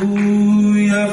Où y a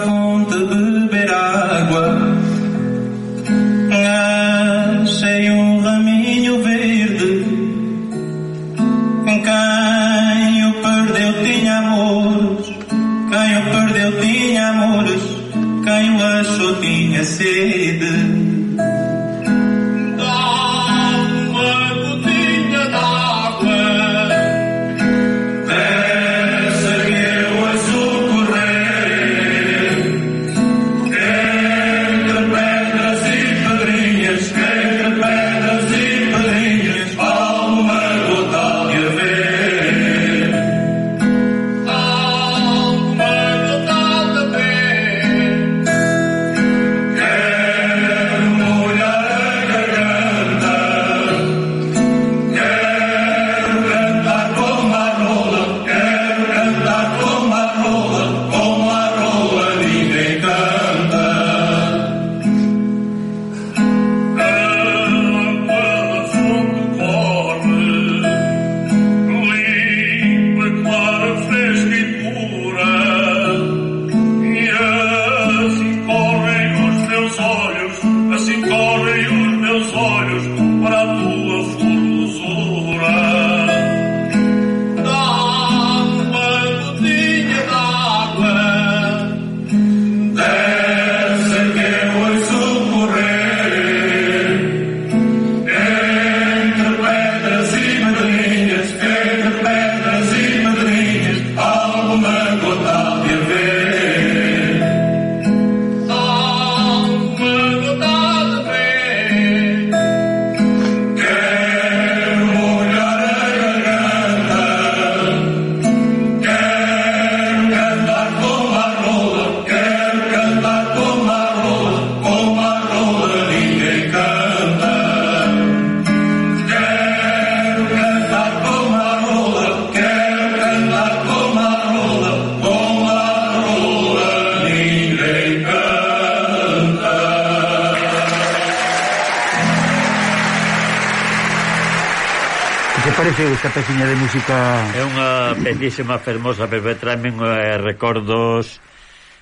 esta peciña de música... É unha pecísima fermosa, pero traeme eh, recordos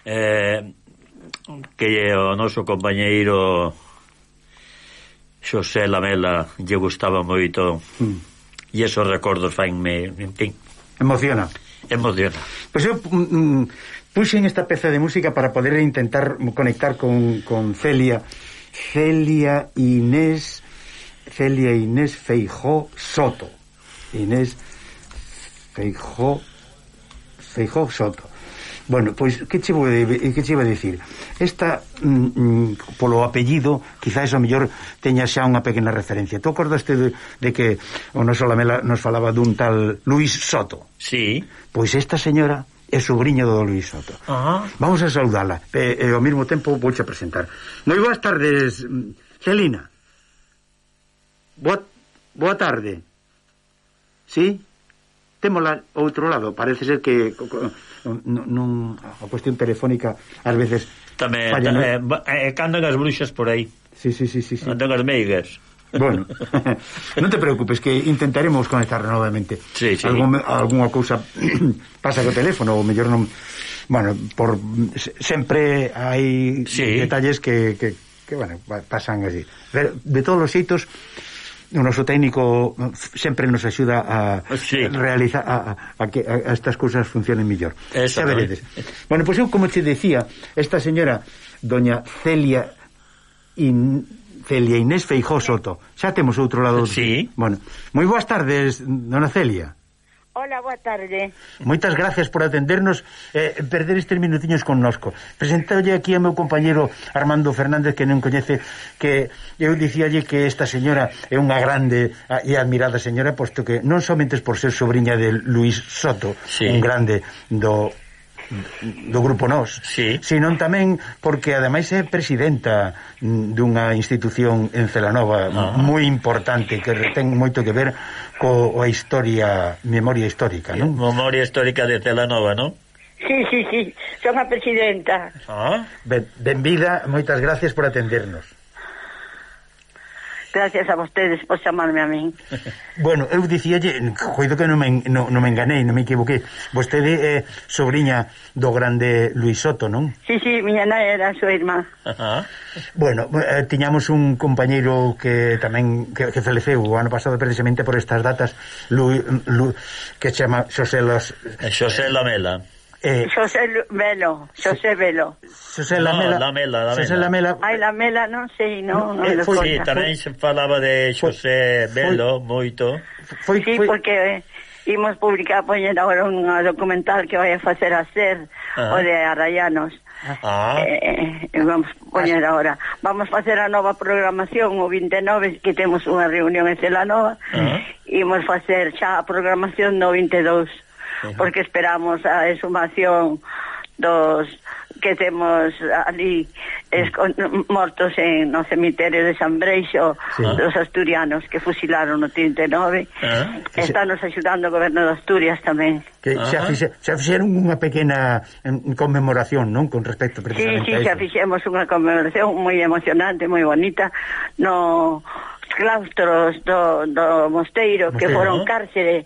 eh, que o noso compañeiro Xosé Lamela lle gustaba moito mm. e esos recordos fainme, en fin. Emociona. Emociona. Pois pues eu mm, mm, puxen esta peza de música para poder intentar conectar con, con Celia. Celia Inés Celia Inés Feijó Soto. Inés Feijó Feijó Soto Bueno, pois, que che vou, eh, que che iba a dicir? Esta, mm, mm polo apellido, quizás o mellor teña xa unha pequena referencia. Tú acordaste de, de que o noso Lamela nos falaba dun tal Luis Soto? Sí. Pois esta señora é sobrinha do Luis Soto. Uh -huh. Vamos a saudala. E, e ao mesmo tempo vou a presentar. Moi boas tardes, mm, Celina. Boa, boa tarde. Sí? Témola outro lado, parece ser que non a cuestión telefónica ás veces tamén, falla, tamén no? eh, candan as bruxas por aí. Sí, sí, sí, sí, sí. Andan as meigas. Bueno, non te preocupes que intentaremos conectar novamente. Sí, sí. Algún, alguna cousa pasa co teléfono ou mellor non bueno, por sempre hai sí. detalles que, que que bueno, pasan así. Pero de todos os xeitos o noso técnico eh, sempre nos axuda a sí. realizar a, a, que a, a estas cousas funcionen mellor. Xa veredes. Bueno, pois pues eu como te decía, esta señora doña Celia in, Celia Inés Feijó Soto. Xa temos outro lado. Sí. Bueno, moi boas tardes, dona Celia. Hola, boa tarde. Moitas gracias por atendernos eh, perder estes minutiños connosco. Presentalle aquí ao meu compañeiro Armando Fernández que non coñece que eu dicíalle que esta señora é unha grande e admirada señora posto que non somente por ser sobrinha de Luis Soto, sí. un grande do do Grupo Nós, sí. Sino tamén porque ademais é presidenta dunha institución en Celanova ah. moi importante que ten moito que ver coa historia, memoria histórica, non? Memoria histórica de Celanova, non? Sí, sí, sí, son a presidenta. Ah, ben, benvida, moitas gracias por atendernos gracias a vostedes por chamarme a min. Bueno, eu dicíalle, coido que non me, non, non me enganei, non me equivoquei. Vostede é eh, sobrinha do grande Luis Soto, non? Sí, sí, miña nai era a súa irmá. Ajá. Bueno, eh, tiñamos un compañeiro que tamén que, que faleceu o ano pasado precisamente por estas datas, Lu, Lu, que se chama Xosé Los... Xosé Lamela Eh, Xosé Velo, Xosé Velo. Xosé Lamela. No, Lamela, Lamela. Xosé Lamela. Ai, Lamela, non sei, non, non eh, foi, Sí, tamén se falaba de Xosé Velo moito. Foi, sí, foi... porque eh, imos publicar poñer agora un documental que vai a facer a ser ah. o de Arrayanos. Ah. Eh, eh, eh vamos poñer ah. agora. Vamos facer a nova programación o 29 que temos unha reunión en Celanova. Ah. Imos facer xa a programación no 22 porque esperamos a exhumación dos que temos ali escon, mm. mortos en no cemiterio de San Breixo sí. dos asturianos que fusilaron no 39 ah. está nos axudando o goberno de Asturias tamén que xa, fixe, xa fixeron unha pequena conmemoración, non? con respecto precisamente sí, sí, a iso. xa fixemos unha conmemoración moi emocionante, moi bonita no claustros do, do mosteiro, mosteiro que foron ¿no? cárcere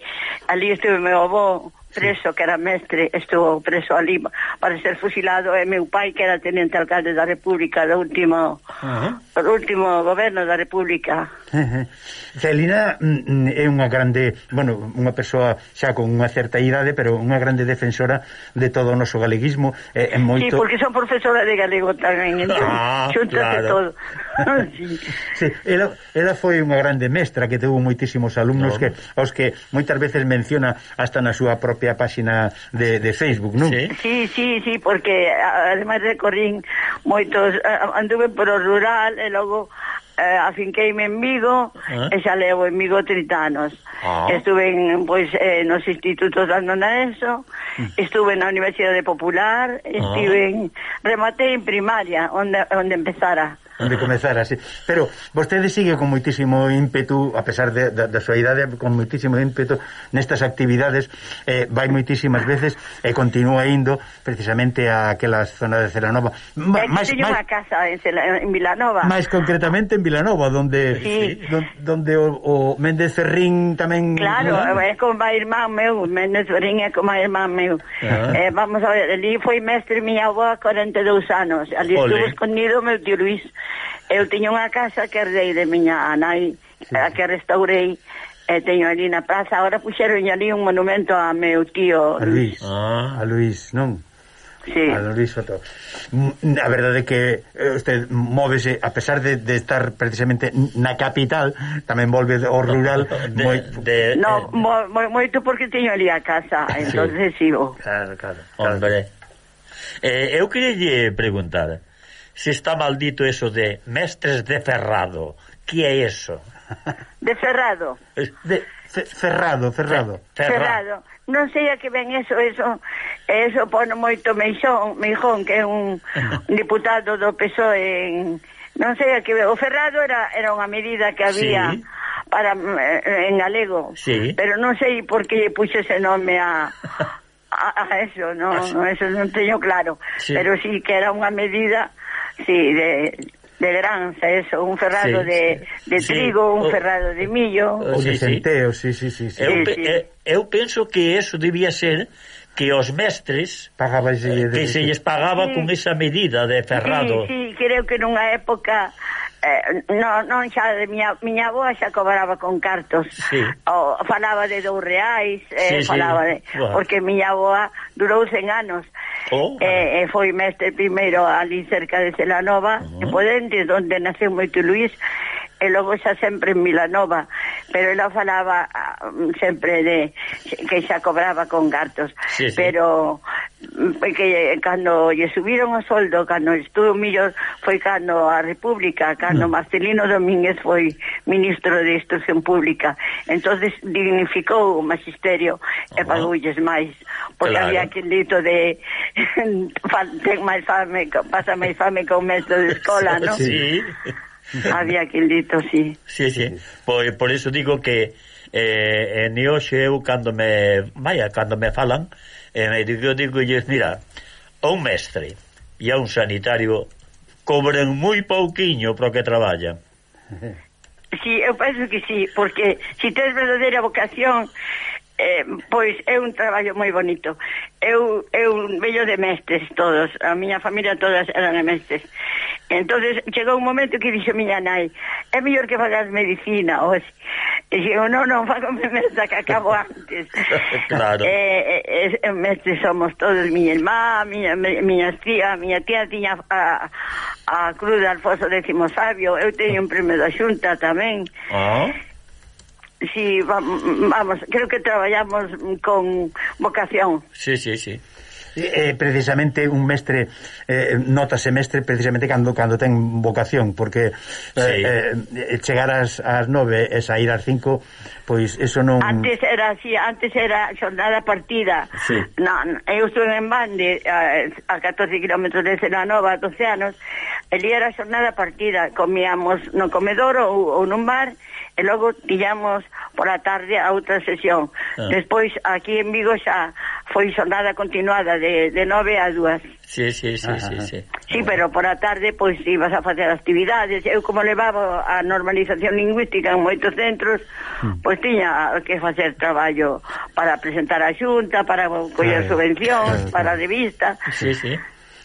ali estuve meu avó preso, que era mestre, estou preso ali para ser fusilado, e meu pai, que era tenente alcalde da República, do último, uh do último goberno da República. Celina mm, mm, é unha grande, bueno, unha persoa xa con unha certa idade, pero unha grande defensora de todo o noso galeguismo, é, é moito... Sí, porque son profesora de galego tamén, entón, ah, xuntas claro. de todo sí. sí. Ela, ela foi unha grande mestra que teve moitísimos alumnos no. que aos que moitas veces menciona hasta na súa propia páxina de, de Facebook, non? Sí, sí, sí, sí porque ademais recorrín moitos anduve por o rural e logo eh, afinqueime en Vigo ah. e xa levo en Vigo 30 anos. Ah. Estuve en, pois, eh, nos institutos dando na ESO, mm. estuve na Universidade Popular, ah. estive en, rematei en primaria, onde, onde empezara onde comezar así. Pero vostede sigue con moitísimo ímpetu, a pesar de, da, da súa idade, con moitísimo ímpetu nestas actividades, eh, vai moitísimas veces e eh, continúa indo precisamente a aquela zona de Celanova. É que máis, teño máis, unha casa en, Cela, en Vilanova. Máis concretamente en Vilanova, donde, sí. donde, donde o, o Méndez Ferrín tamén... Claro, no é como a irmán meu, Méndez Ferrín é como a irmán meu. Ah. Eh, vamos a ver, ali foi mestre miña avó a 42 anos, ali Ole. estuvo escondido meu tío Luís. Eu tiño unha casa que herdei de miña nai, a que restaurei, e teño ali na praza. Ahora puxeron ali un monumento a meu tío... A Luís, ah, a Luís, non? Sí. A Luis Soto. Mm, a verdade é que eh, usted móvese a pesar de, de estar precisamente na capital, tamén volve ao rural de, moi de, No, eh, mo, mo, moito porque teño ali a casa, ah, entonces sí. sigo. Claro, claro. claro. Hombre. Eh, eu queria preguntar se está maldito eso de mestres de ferrado. Que é eso? De ferrado. De fe, ferrado, ferrado. Ferrado. Non sei a que ven eso, eso, eso pone moito Meixón, Meijón, que é un diputado do PSOE en... Non sei a que ven. O ferrado era, era unha medida que había... Sí para eh, en galego, sí. pero non sei por que puxo ese nome a a, a eso, non, ah, sí. no, eso non teño claro, sí. pero sí que era unha medida Sí, de, de granza, eso, un ferrado sí, de, de sí. trigo, un o, ferrado de millo. Oh, o de sí, centeo, sí, sí, sí. sí, eu, sí. Eu, eh, eu penso que eso debía ser que os mestres eh, que se lles pagaba sí. con esa medida de ferrado. Sí, sí, creo que nunha época eh, non, non xa de miña, miña avoa xa cobraba con cartos sí. o, falaba de dous reais eh, sí, falaba de, sí. Porque miña avoa durou 100 anos oh. eh, eh, foi mestre primeiro ali cerca de Celanova uh -huh. en Podentes, onde naceu moito Luís e logo xa sempre en Milanova pero ela falaba mm, sempre de que xa cobraba con cartos sí, sí. pero mm, que cando lle subiron o soldo cando estuvo millor foi cando a República cando mm. Marcelino Domínguez foi ministro de Instrucción Pública entonces dignificou o magisterio oh. e pagoulles máis porque claro. había aquel dito de ten máis fame pasa máis fame que o mestre de escola, non? Sí. Había quildito, sí. Sí, sí. Por, por iso digo que eh, en hoxe eu cando me, vaya, cando me falan, eh, me digo, digo, mira, a un mestre e a un sanitario cobren moi pouquiño pro que traballan. Sí, eu penso que sí, porque se si tens verdadeira vocación eh, pois é un traballo moi bonito. Eu, eu vello de mestres todos, a miña familia todas eran de mestres. entonces chegou un momento que dixo miña nai, é mellor que fagas medicina hoxe. E dixo, non, non, fago mestra que acabo antes. claro. Eh, eh, eh, mestres somos todos, miña irmá, miña, miña tía, miña tía tiña a, a Cruz de Alfonso X Sabio, eu teño un premio da xunta tamén. Ah. Sí, vamos, creo que traballamos con vocación. Sí, sí, sí. Eh, precisamente un mestre eh, notase mestre precisamente cando cando ten vocación porque eh, sí. eh, chegar ás, ás nove e sair ás cinco pois eso non antes era así antes era jornada partida sí. no, eu estuve en Bande a, a 14 km de Seranova 12 anos Ali era jornada partida, comíamos no comedor ou, ou nun bar e logo tiñamos pola tarde a outra sesión. Ah. Despois aquí en Vigo xa foi jornada continuada de, de 9 a 2. Sí, sí, sí, Ajá. sí, sí. Sí, pero pola tarde pois ibas a facer actividades. Eu como levaba a normalización lingüística en moitos centros, hmm. pois tiña que facer traballo para presentar a Xunta, para coller ah, subvencións, claro, para revista. Sí, sí.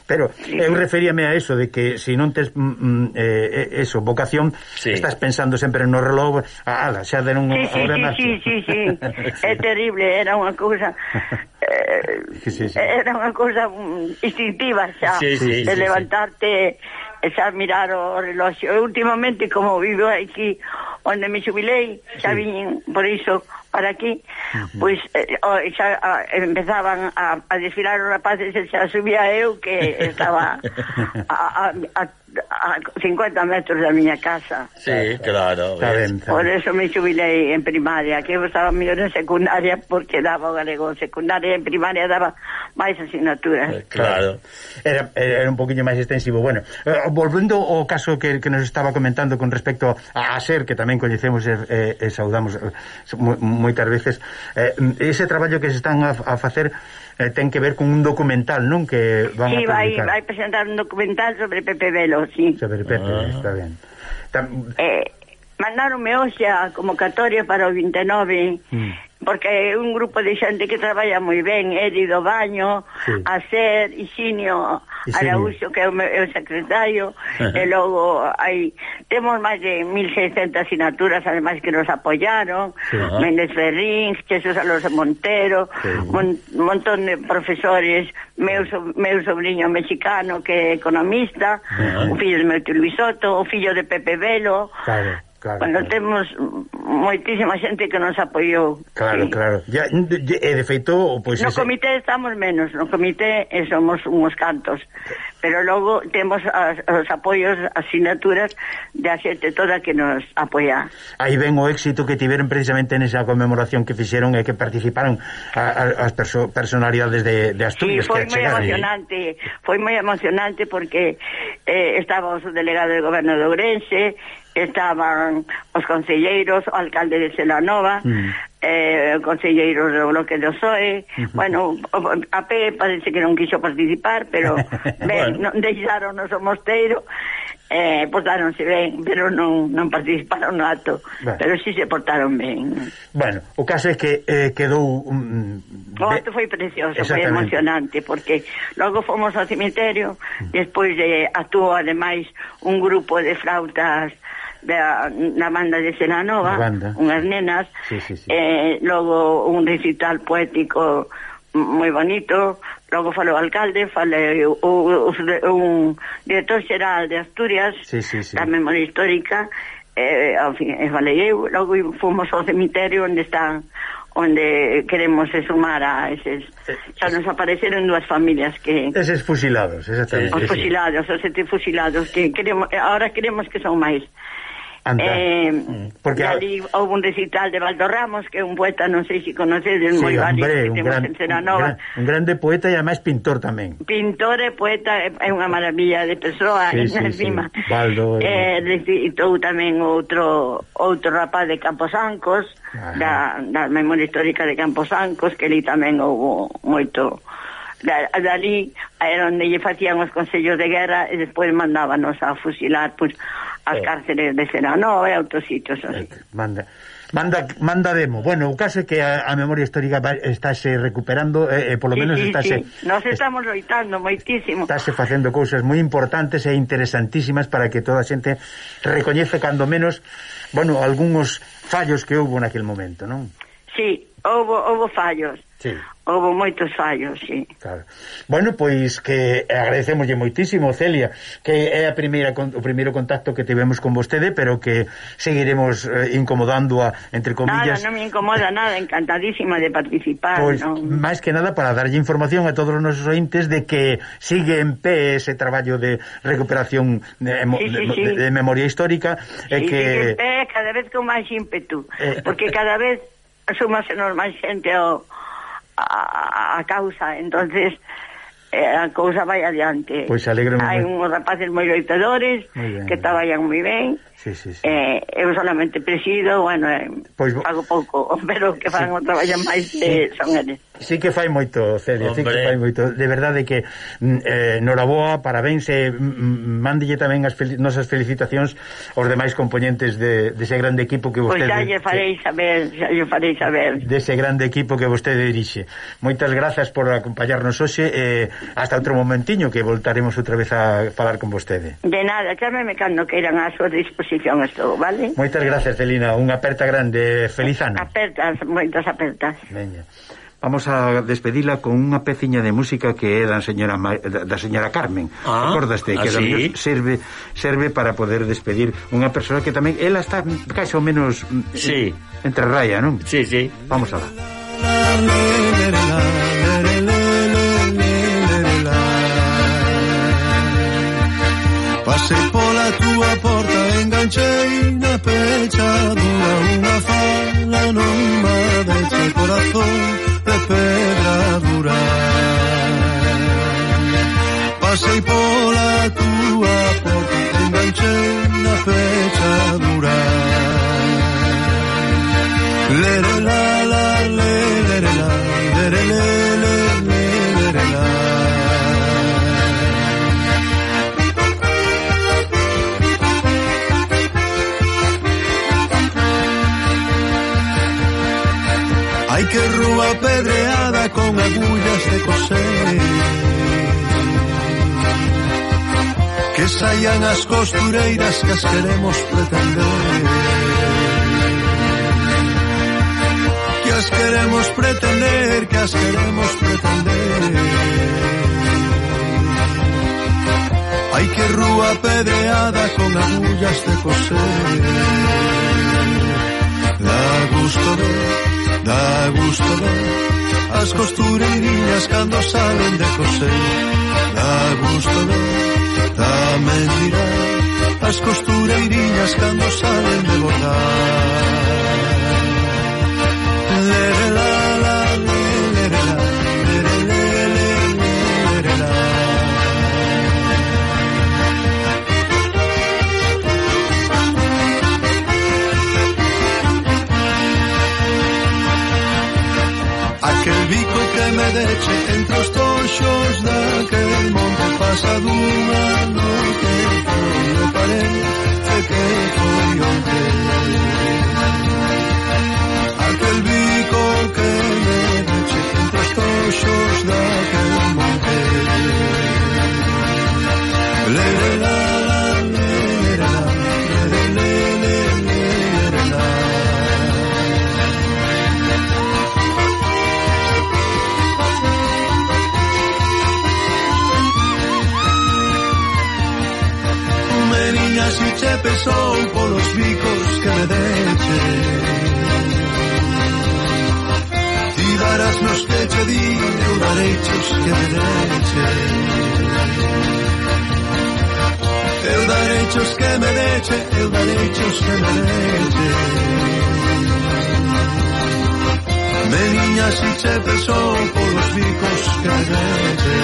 Pero sí. eu referíame a eso de que se si non tes mm, mm eh, eh, eso, vocación, sí. estás pensando sempre no reloj, ala, xa den un sí, sí, sí, sí, sí, sí. é terrible, era unha cousa eh, sí, sí, sí. era unha cousa mm, instintiva xa, sí, sí, de sí, levantarte sí. E xa mirar o reloxo. Eu últimamente como vivo aquí onde me xubilei, xa sí. viñen por iso para aquí, uh -huh. pois eh, oh, xa a, empezaban a, a desfilar os rapaces e xa subía eu que estaba a, a, a a 50 metros da miña casa. Sí, claro. Está ben, está. Por eso me xubilei en primaria, que eu estaba mellor en secundaria porque daba o galego secundaria en primaria daba máis asignaturas. Eh, claro. Era, era un poquinho máis extensivo. Bueno, eh, volvendo ao caso que, que nos estaba comentando con respecto a, a ser, que tamén coñecemos e, e, e saudamos eh, moi, moitas veces eh, ese traballo que se están a, a facer eh, ten que ver con un documental, non? Que van sí, a vai, vai presentar un documental sobre Pepe Velo, sí. Sobre Pepe, ah. está ben. Tam... Eh, mandaronme hoxe a convocatoria para o 29 mm. porque é un grupo de xente que traballa moi ben Eri do Baño sí. a Ser, Ixinio Araúxo que é o, meu, é o secretario e logo hai temos máis de 1600 asignaturas ademais que nos apoyaron sí. Méndez Ferrín, Jesús Alonso Montero sí. un mon, montón de profesores meu, so, meu sobrinho mexicano que é economista Ajá. o fillo de meu Bisoto o fillo de Pepe Velo claro Claro, Cando claro. temos moitísima xente que nos apoiou. Claro, sí. claro. Ya, e eh, de feito... Pois no ese... comité estamos menos, no comité eh, somos uns cantos, pero logo temos as, os apoios, as sinaturas de a xente toda que nos apoia. Aí ven o éxito que tiveron precisamente nesa conmemoración que fixeron e que participaron a, a, as perso personalidades de, de Asturias. Sí, foi moi emocionante, foi moi emocionante porque eh, estaba o delegado do goberno de Ourense, estaban os conselleiros, o alcalde de Celanova, mm. eh, o conselleiro do bloque do PSOE, uh -huh. bueno, a P parece que non quiso participar, pero ben, bueno. non deixaron o mosteiro, eh, portaronse ben, pero non, non participaron no acto, bueno. pero si sí se portaron ben. Bueno, o caso é que eh, quedou... Um, o acto foi precioso, foi emocionante, porque logo fomos ao cemiterio, mm. despois de, actuou ademais un grupo de flautas da, da banda de Seranova, unhas nenas, sí, sí, sí. Eh, logo un recital poético moi bonito, logo falou o alcalde, falei eh, o, o, un director xeral de Asturias, sí, sí, sí. da memoria histórica, eh, ao fin, eh, falei eu, logo fomos ao cemiterio onde están onde queremos se sumar a eses xa eh, nos apareceron dúas familias que eses fusilados, exactamente. Os fusilados, os sete fusilados que queremos agora queremos que son máis. Anda. Eh, mm, Porque ali a... houve un recital de Valdo Ramos, que é un poeta, non sei se conocedes, sí, moi válido que temos gran, en Un, gran, un grande poeta e ademais pintor tamén. Pintor e poeta eh, é unha maravilla de persoa, sí, sí, encima. Sí. Eh, eh recitou tamén outro outro rapaz de Camposancos, Ajá. da, da memoria histórica de Camposancos, que ali tamén houve moito da, dali era onde lle facían os consellos de guerra e despois mandábanos a fusilar pois, as eh. cárceles de Senanova e outros sitios así. Eh, manda. Manda, manda demo. Bueno, o caso é que a, a memoria histórica estáse recuperando, e, eh, eh, polo sí, menos sí, estáse... Sí. Nos estamos loitando moitísimo. Estáse facendo cousas moi importantes e interesantísimas para que toda a xente recoñece cando menos, bueno, algúns fallos que houve naquel momento, non? Sí, houve, houve fallos. Sí. Houve moitos fallos, sí. Claro. Bueno, pois que agradecemoslle moitísimo, Celia, que é a primeira o primeiro contacto que tivemos con vostede, pero que seguiremos eh, incomodando a entre comillas. Nada, non me incomoda nada, encantadísima de participar, pois, non. máis que nada para darlle información a todos os nosos ointes de que sigue en pé ese traballo de recuperación de, sí, sí, sí. de, de memoria histórica e sí, que sigue en pé cada vez con máis ímpetu, eh, porque cada vez súmase máis xente ao a, a causa. Entonces eh, a cousa vai adiante. Pois hai uns rapaces moi loitadores muy bien, que traballan moi ben sí, sí, sí. Eh, eu solamente presido bueno, eh, pois, pago pouco pero que fan sí. o traballan máis eh, son eles Sí que fai moito, Celia, sí que fai moito. De verdade que mm, eh, noraboa, parabéns, e eh, mándelle tamén as fel nosas felicitacións aos demais componentes de, dese grande equipo que pois vostede... Pois pues lle farei saber, lle farei saber. Dese grande equipo que vostede dirixe. Moitas grazas por acompañarnos hoxe, eh, hasta outro momentiño que voltaremos outra vez a falar con vostede. De nada, chámeme cando queiran a súa disposición estou, vale? Moitas grazas, Celina, unha aperta grande, feliz ano. Apertas, moitas apertas. Veña. Vamos a despedila con unha peciña de música que é da señora Ma... da señora Carmen. Ah, Acordaste que ah, ¿sí? serve serve para poder despedir unha persoa que tamén ela está casi ou menos mm, sí. entre raya, non? Sí, sí. Vamos a. Pasei pola túa porta Enganchei na pechadura Unha fala non me deixe corazón de pedra dura. Pasei pola túa porta Enganchei na fechadura con agullas de coser. Que saían as costureiras que as queremos pretender. Que as queremos pretender que as queremos pretender. Hai que rúa pedreada con agullas de coser. Da gusto de Da gusto ver as costureiriñas cando salen de coser. Da gusto ver, tamén dirá as costureiriñas cando salen de bordar Aquel bico que me deche entre os toxos daquel monte pasa dunha noite foi o parén e que foi onde Aquel bico que me deche entre os toxos daquel si che pesou polos bicos que me deche Ti darás nos que che di eu darei chos que me deche Eu darei chos que me deche eu darei chos que me deche Meniña si che pesou polos bicos que me deche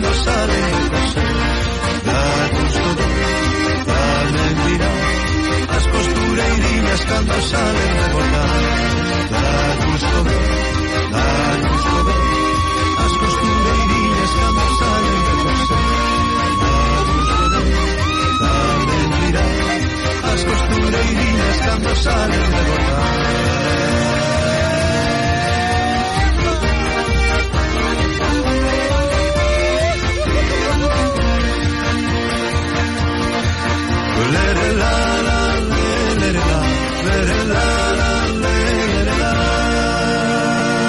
las aretas da gusto do da mentira as costureirinhas cando salen de bordar da gusto do da gusto do as costureirinhas cando salen de coser da gusto do da mentira as costureirinhas cando salen de bordar